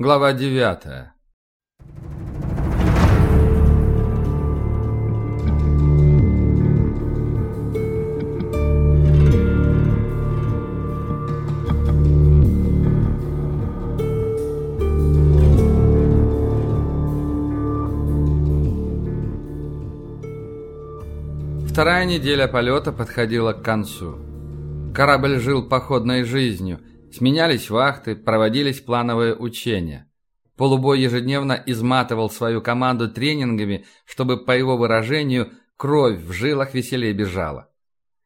Глава девятая. Вторая неделя полета подходила к концу. Корабль жил походной жизнью, сменялись вахты, проводились плановые учения. Полубой ежедневно изматывал свою команду тренингами, чтобы, по его выражению, кровь в жилах веселее бежала.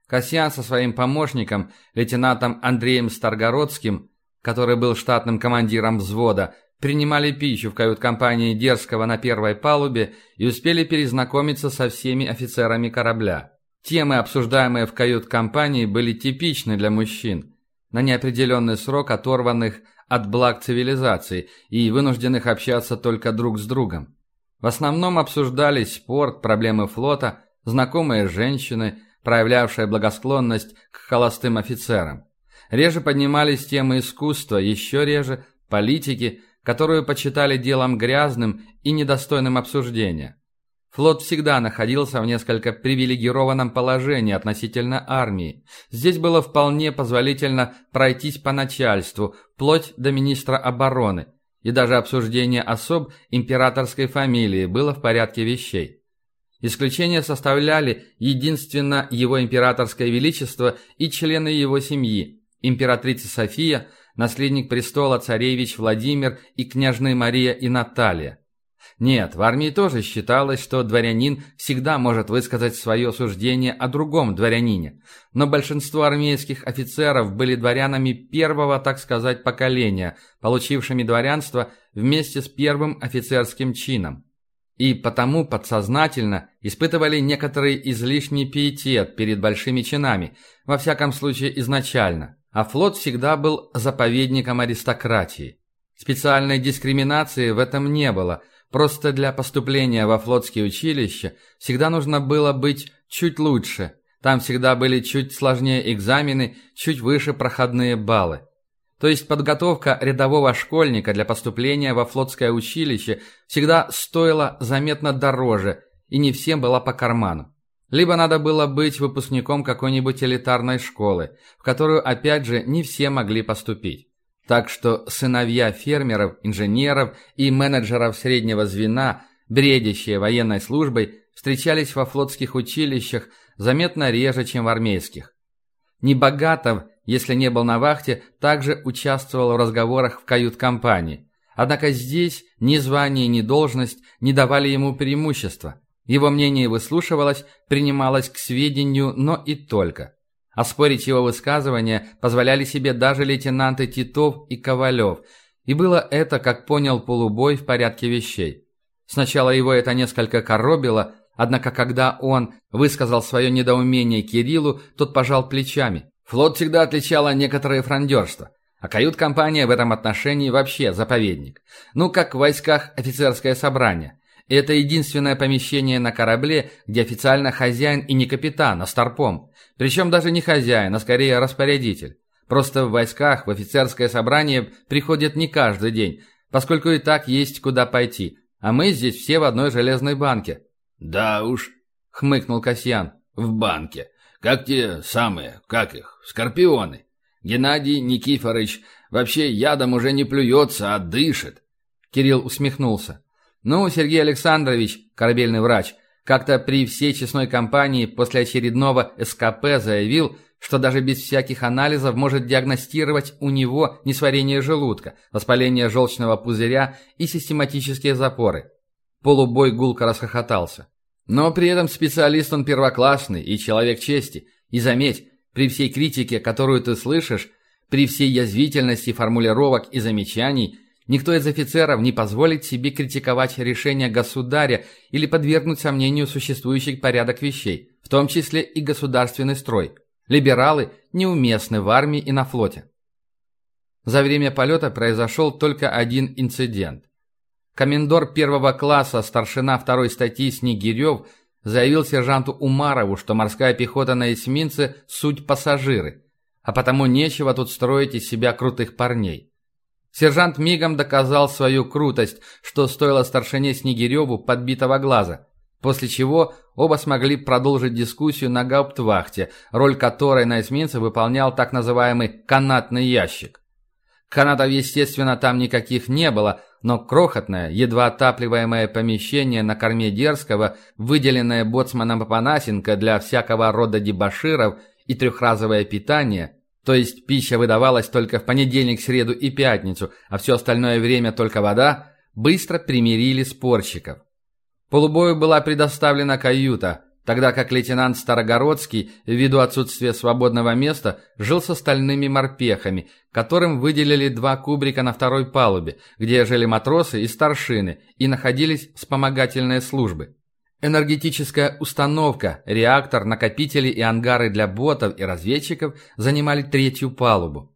Касьян со своим помощником, лейтенантом Андреем Старгородским, который был штатным командиром взвода, принимали пищу в кают-компании Дерзкого на первой палубе и успели перезнакомиться со всеми офицерами корабля. Темы, обсуждаемые в кают-компании, были типичны для мужчин, на неопределенный срок оторванных от благ цивилизации и вынужденных общаться только друг с другом. В основном обсуждались спорт, проблемы флота, знакомые женщины, проявлявшие благосклонность к холостым офицерам. Реже поднимались темы искусства, еще реже – политики – которую почитали делом грязным и недостойным обсуждения. Флот всегда находился в несколько привилегированном положении относительно армии. Здесь было вполне позволительно пройтись по начальству, вплоть до министра обороны, и даже обсуждение особ императорской фамилии было в порядке вещей. Исключение составляли единственно его императорское величество и члены его семьи, императрица София – наследник престола царевич Владимир и княжны Мария и Наталья. Нет, в армии тоже считалось, что дворянин всегда может высказать свое суждение о другом дворянине, но большинство армейских офицеров были дворянами первого, так сказать, поколения, получившими дворянство вместе с первым офицерским чином. И потому подсознательно испытывали некоторый излишний пиетет перед большими чинами, во всяком случае изначально – а флот всегда был заповедником аристократии. Специальной дискриминации в этом не было, просто для поступления во флотские училища всегда нужно было быть чуть лучше, там всегда были чуть сложнее экзамены, чуть выше проходные баллы. То есть подготовка рядового школьника для поступления во флотское училище всегда стоила заметно дороже и не всем была по карману. Либо надо было быть выпускником какой-нибудь элитарной школы, в которую, опять же, не все могли поступить. Так что сыновья фермеров, инженеров и менеджеров среднего звена, бредящие военной службой, встречались во флотских училищах заметно реже, чем в армейских. Небогатов, если не был на вахте, также участвовал в разговорах в кают-компании. Однако здесь ни звание, ни должность не давали ему преимущества. Его мнение выслушивалось, принималось к сведению, но и только. Оспорить его высказывания позволяли себе даже лейтенанты Титов и Ковалев, и было это, как понял полубой, в порядке вещей. Сначала его это несколько коробило, однако когда он высказал свое недоумение Кириллу, тот пожал плечами. Флот всегда отличало некоторое фрондерство, а кают-компания в этом отношении вообще заповедник. Ну, как в войсках офицерское собрание – это единственное помещение на корабле, где официально хозяин и не капитан, а старпом. Причем даже не хозяин, а скорее распорядитель. Просто в войсках в офицерское собрание приходят не каждый день, поскольку и так есть куда пойти. А мы здесь все в одной железной банке. «Да уж», — хмыкнул Касьян, — «в банке. Как те самые, как их, скорпионы. Геннадий Никифорович вообще ядом уже не плюется, а дышит». Кирилл усмехнулся. Ну, Сергей Александрович, корабельный врач, как-то при всей честной кампании после очередного СКП заявил, что даже без всяких анализов может диагностировать у него несварение желудка, воспаление желчного пузыря и систематические запоры. Полубой гулко расхохотался. Но при этом специалист он первоклассный и человек чести. И заметь, при всей критике, которую ты слышишь, при всей язвительности формулировок и замечаний, Никто из офицеров не позволит себе критиковать решения государя или подвергнуть сомнению существующий порядок вещей, в том числе и государственный строй. Либералы неуместны в армии и на флоте. За время полета произошел только один инцидент. Комендор первого класса, старшина второй статьи Снегирев, заявил сержанту Умарову, что морская пехота на эсминце – суть пассажиры, а потому нечего тут строить из себя крутых парней. Сержант мигом доказал свою крутость, что стоило старшине Снегиреву подбитого глаза, после чего оба смогли продолжить дискуссию на гауптвахте, роль которой на эсминце выполнял так называемый «канатный ящик». Канатов, естественно, там никаких не было, но крохотное, едва отапливаемое помещение на корме Дерзкого, выделенное боцманом Панасенко для всякого рода дебоширов и трехразовое питание – то есть пища выдавалась только в понедельник, среду и пятницу, а все остальное время только вода, быстро примирили спорщиков. Полубою была предоставлена каюта, тогда как лейтенант Старогородский, ввиду отсутствия свободного места, жил с остальными морпехами, которым выделили два кубрика на второй палубе, где жили матросы и старшины, и находились вспомогательные службы. Энергетическая установка, реактор, накопители и ангары для ботов и разведчиков занимали третью палубу.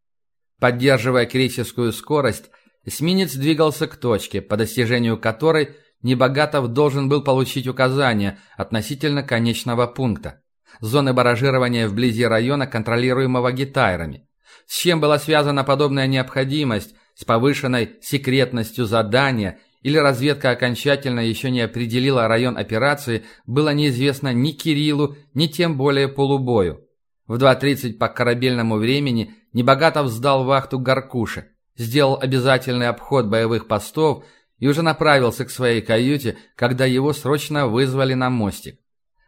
Поддерживая крейсерскую скорость, эсминец двигался к точке, по достижению которой Небогатов должен был получить указания относительно конечного пункта. Зоны баражирования вблизи района, контролируемого гитайрами. С чем была связана подобная необходимость? С повышенной секретностью задания или разведка окончательно еще не определила район операции, было неизвестно ни Кириллу, ни тем более полубою. В 2.30 по корабельному времени Небогатов сдал вахту Гаркуше, сделал обязательный обход боевых постов и уже направился к своей каюте, когда его срочно вызвали на мостик.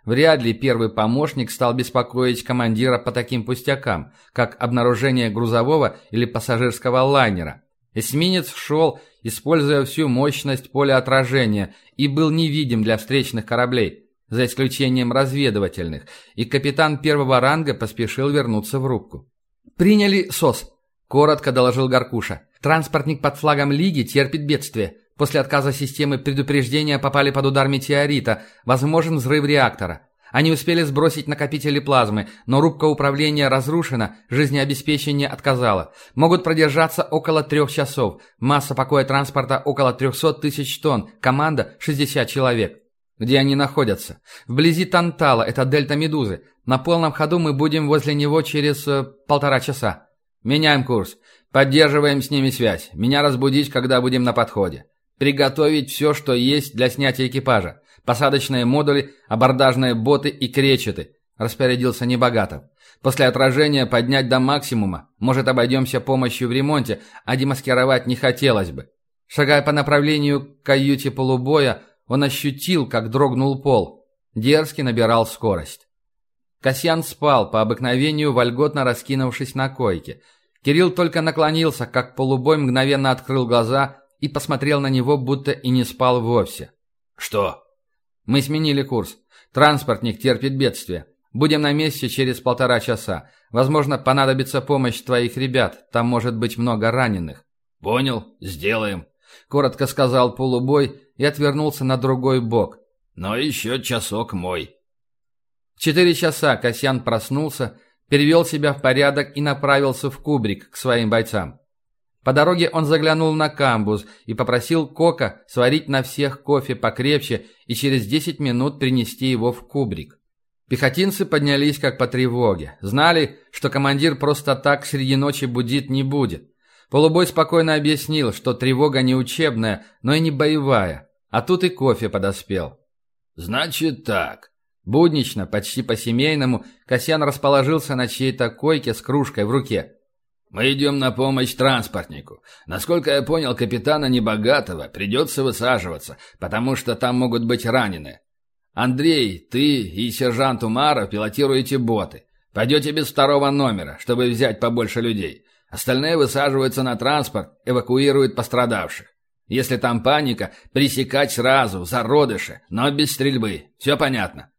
Вряд ли первый помощник стал беспокоить командира по таким пустякам, как обнаружение грузового или пассажирского лайнера. Эсминец шел используя всю мощность поля отражения, и был невидим для встречных кораблей, за исключением разведывательных, и капитан первого ранга поспешил вернуться в рубку. «Приняли СОС», – коротко доложил Гаркуша. «Транспортник под флагом Лиги терпит бедствие. После отказа системы предупреждения попали под удар метеорита, возможен взрыв реактора. Они успели сбросить накопители плазмы, но рубка управления разрушена, жизнеобеспечение отказало. Могут продержаться около трех часов. Масса покоя транспорта около 300 тысяч тонн. Команда 60 человек. Где они находятся? Вблизи Тантала, это дельта Медузы. На полном ходу мы будем возле него через э, полтора часа. Меняем курс. Поддерживаем с ними связь. Меня разбудить, когда будем на подходе. Приготовить все, что есть для снятия экипажа. Посадочные модули, абордажные боты и кречеты. Распорядился Небогатов. После отражения поднять до максимума. Может, обойдемся помощью в ремонте, а демаскировать не хотелось бы. Шагая по направлению к каюте полубоя, он ощутил, как дрогнул пол. Дерзкий набирал скорость. Касьян спал, по обыкновению вольготно раскинувшись на койке. Кирилл только наклонился, как полубой мгновенно открыл глаза и посмотрел на него, будто и не спал вовсе. «Что?» Мы сменили курс. Транспортник терпит бедствие. Будем на месте через полтора часа. Возможно, понадобится помощь твоих ребят. Там может быть много раненых. Понял, сделаем. Коротко сказал полубой и отвернулся на другой бок. Но еще часок мой. Четыре часа Касьян проснулся, перевел себя в порядок и направился в кубрик к своим бойцам. По дороге он заглянул на камбуз и попросил Кока сварить на всех кофе покрепче и через 10 минут принести его в кубрик. Пехотинцы поднялись как по тревоге. Знали, что командир просто так среди ночи будить не будет. Полубой спокойно объяснил, что тревога не учебная, но и не боевая. А тут и кофе подоспел. «Значит так». Буднично, почти по-семейному, Касьян расположился на чьей-то койке с кружкой в руке. Мы идем на помощь транспортнику. Насколько я понял, капитана Небогатого придется высаживаться, потому что там могут быть ранены. Андрей, ты и сержант Умаров пилотируете боты. Пойдете без второго номера, чтобы взять побольше людей. Остальные высаживаются на транспорт, эвакуируют пострадавших. Если там паника, пресекать сразу, в зародыше, но без стрельбы. Все понятно?»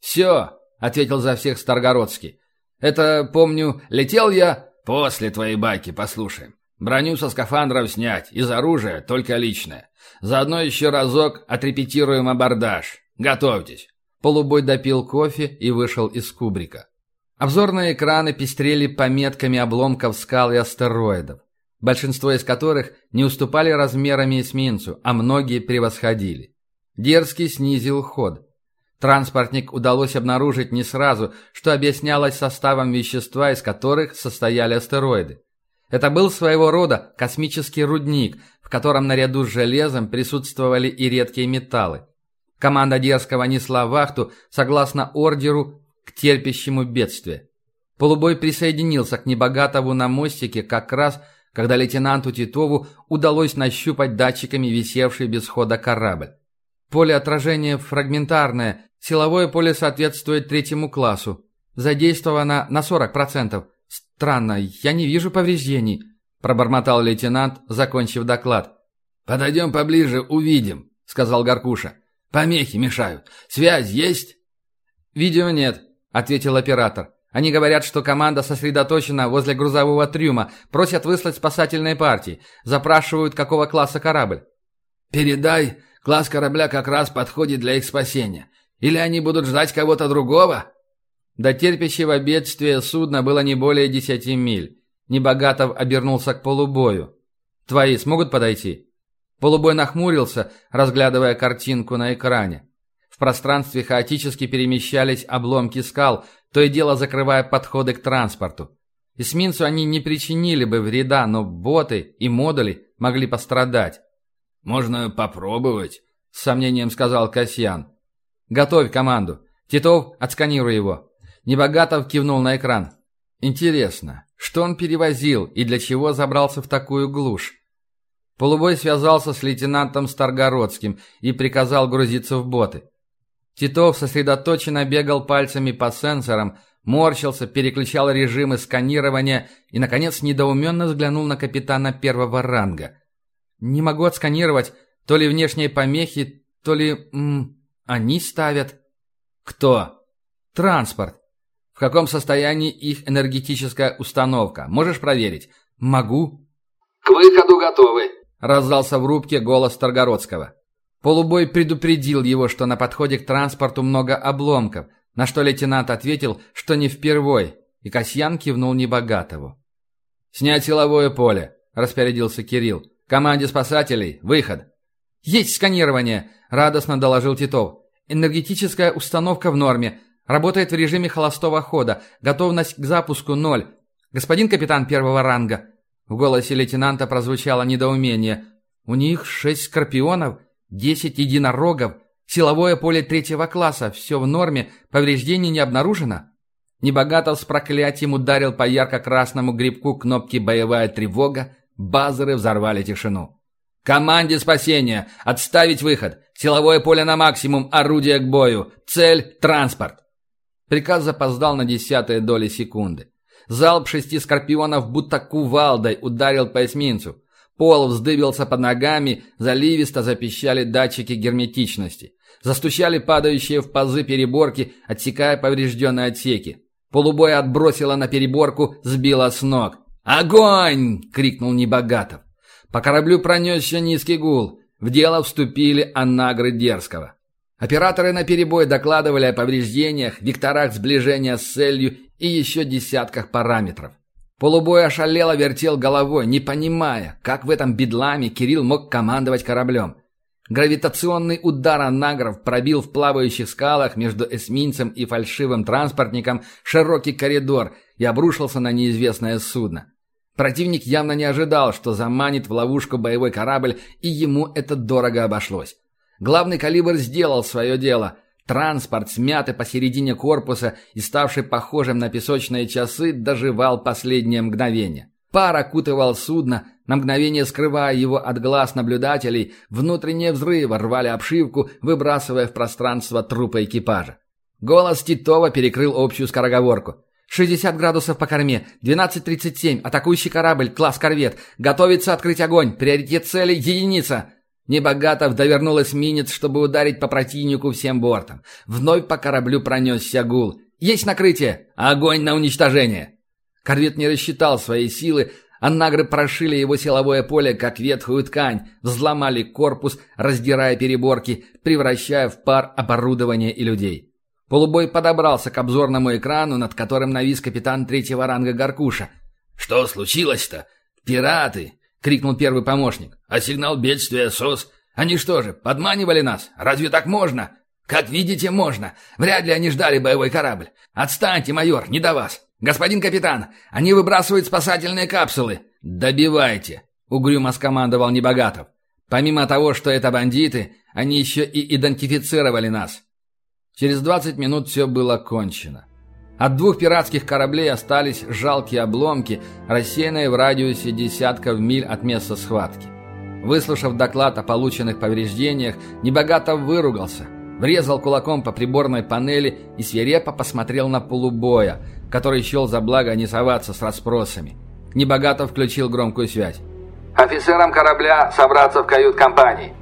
«Все», — ответил за всех Старгородский. «Это, помню, летел я...» «После твоей байки послушаем. Броню со скафандров снять, из оружия только личное. Заодно еще разок отрепетируем абордаж. Готовьтесь». Полубой допил кофе и вышел из кубрика. Обзорные экраны пестрели пометками обломков скал и астероидов, большинство из которых не уступали размерами эсминцу, а многие превосходили. Дерзкий снизил ход. Транспортник удалось обнаружить не сразу, что объяснялось составом вещества, из которых состояли астероиды. Это был своего рода космический рудник, в котором наряду с железом присутствовали и редкие металлы. Команда Дерского несла вахту согласно ордеру к терпящему бедствие. Полубой присоединился к Небогатову на мостике как раз, когда лейтенанту Титову удалось нащупать датчиками висевший без хода корабль. Поле отражения фрагментарное, силовое поле соответствует третьему классу. Задействовано на 40%. Странно, я не вижу повреждений, пробормотал лейтенант, закончив доклад. Подойдем поближе, увидим, сказал Гаркуша. Помехи мешают. Связь есть? Видео нет, ответил оператор. Они говорят, что команда сосредоточена возле грузового трюма, просят выслать спасательные партии, запрашивают, какого класса корабль. Передай, класс корабля как раз подходит для их спасения. Или они будут ждать кого-то другого? До терпящего бедствия судна было не более десяти миль. Небогатов обернулся к полубою. «Твои смогут подойти?» Полубой нахмурился, разглядывая картинку на экране. В пространстве хаотически перемещались обломки скал, то и дело закрывая подходы к транспорту. Эсминцу они не причинили бы вреда, но боты и модули могли пострадать. «Можно попробовать», — с сомнением сказал Касьян. «Готовь команду. Титов, отсканируй его». Небогатов кивнул на экран. «Интересно, что он перевозил и для чего забрался в такую глушь?» Полубой связался с лейтенантом Старгородским и приказал грузиться в боты. Титов сосредоточенно бегал пальцами по сенсорам, морщился, переключал режимы сканирования и, наконец, недоуменно взглянул на капитана первого ранга. «Не могу отсканировать, то ли внешние помехи, то ли... М, они ставят...» «Кто?» «Транспорт. В каком состоянии их энергетическая установка? Можешь проверить?» «Могу». «К выходу готовы», — раздался в рубке голос Таргородского. Полубой предупредил его, что на подходе к транспорту много обломков, на что лейтенант ответил, что не впервой, и Касьян кивнул Небогатову. «Снять силовое поле», – распорядился Кирилл. «Команде спасателей, выход». «Есть сканирование», – радостно доложил Титов. «Энергетическая установка в норме. Работает в режиме холостого хода. Готовность к запуску ноль. Господин капитан первого ранга». В голосе лейтенанта прозвучало недоумение. «У них шесть скорпионов Десять единорогов, силовое поле третьего класса, все в норме, повреждений не обнаружено. Небогатов с проклятием ударил по ярко-красному грибку кнопки «Боевая тревога», базеры взорвали тишину. «Команде спасения! Отставить выход! Силовое поле на максимум, орудие к бою! Цель – транспорт!» Приказ запоздал на десятые доли секунды. Залп шести скорпионов будто кувалдой ударил по эсминцу. Пол вздыбился под ногами, заливисто запищали датчики герметичности. Застучали падающие в пазы переборки, отсекая поврежденные отсеки. Полубой отбросило на переборку, сбило с ног. «Огонь!» — крикнул Небогатов. По кораблю пронесся низкий гул. В дело вступили анагры Дерского. Операторы на перебой докладывали о повреждениях, векторах сближения с целью и еще десятках параметров. Полубой ошалело вертел головой, не понимая, как в этом бедламе Кирилл мог командовать кораблем. Гравитационный удар анагров пробил в плавающих скалах между эсминцем и фальшивым транспортником широкий коридор и обрушился на неизвестное судно. Противник явно не ожидал, что заманит в ловушку боевой корабль, и ему это дорого обошлось. Главный калибр сделал свое дело – Транспорт, смятый посередине корпуса и ставший похожим на песочные часы, доживал последнее мгновение. Пар окутывал судно, на мгновение скрывая его от глаз наблюдателей, внутренние взрывы рвали обшивку, выбрасывая в пространство трупы экипажа. Голос Титова перекрыл общую скороговорку. «60 градусов по корме, 12.37, атакующий корабль, класс корвет, готовится открыть огонь, приоритет цели – единица!» Небогатов довернул эсминец, чтобы ударить по противнику всем бортом. Вновь по кораблю пронесся гул. «Есть накрытие! Огонь на уничтожение!» Корвет не рассчитал своей силы, а нагры прошили его силовое поле, как ветхую ткань, взломали корпус, раздирая переборки, превращая в пар оборудование и людей. Полубой подобрался к обзорному экрану, над которым навис капитан третьего ранга Гаркуша. «Что случилось-то? Пираты! — крикнул первый помощник. «А сигнал бедствия СОС? Они что же, подманивали нас? Разве так можно?» «Как видите, можно. Вряд ли они ждали боевой корабль. Отстаньте, майор, не до вас. Господин капитан, они выбрасывают спасательные капсулы. «Добивайте!» — угрюмо скомандовал Небогатов. «Помимо того, что это бандиты, они еще и идентифицировали нас». Через 20 минут все было кончено. От двух пиратских кораблей остались жалкие обломки, рассеянные в радиусе десятков миль от места схватки. Выслушав доклад о полученных повреждениях, Небогатов выругался, врезал кулаком по приборной панели и свирепо посмотрел на полубоя, который счел за благо не соваться с расспросами. Небогато включил громкую связь. «Офицерам корабля собраться в кают-компании.